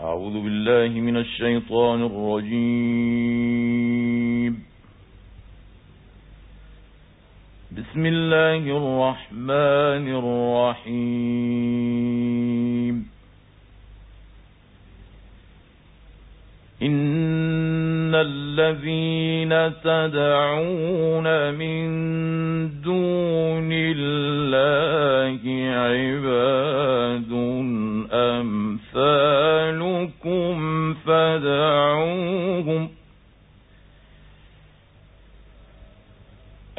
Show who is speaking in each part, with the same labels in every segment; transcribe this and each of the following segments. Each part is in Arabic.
Speaker 1: أعوذ بالله من الشيطان الرجيم. بسم الله الرحمن الرحيم. إن الذين تدعون من دون فدعوهم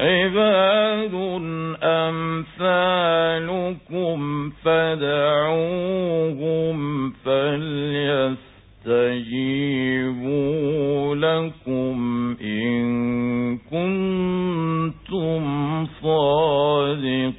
Speaker 1: عباد أمثالكم فدعوهم فليستجيبوا لكم إن كنتم صادقين.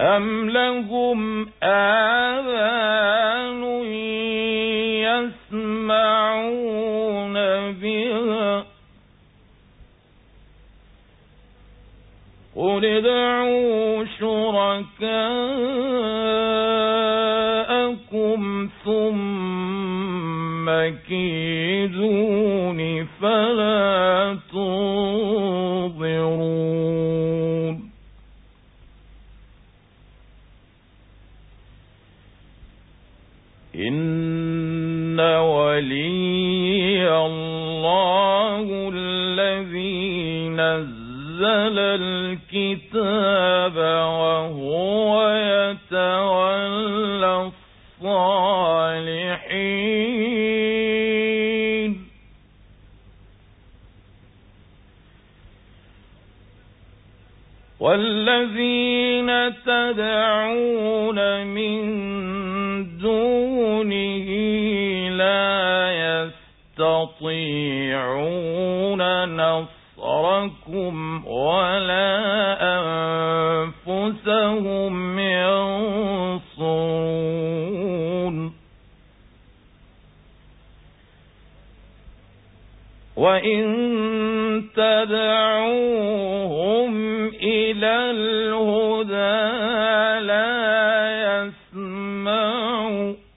Speaker 1: أم لهم آذان يسمعون بها قل ادعوا شركاءكم ثم كيدون إن ولي الله الذي نزل الكتاب وهو يتولى الصالحين والذين تدعون من دونه لا يستطيعون نصركم ولا أنفسهم ينصرون. وإن تدعوهم إلى الهدى لا يسمعوا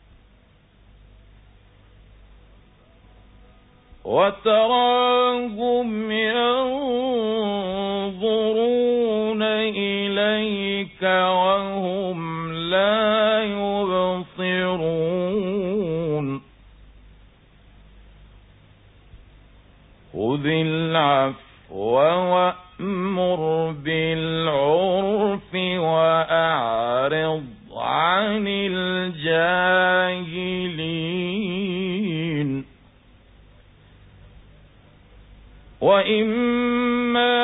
Speaker 1: وتراهم ينظرون إليك وهم لا يبصرون. خذ العفو وأمر بالعرف وإما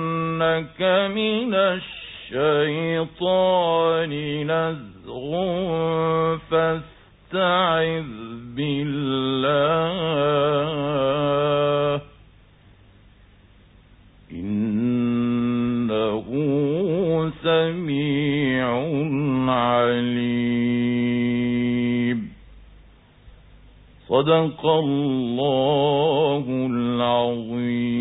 Speaker 1: ينزغنك من الشيطان نزغ فاستعذ بالله إنه سميع صدق الله العظيم.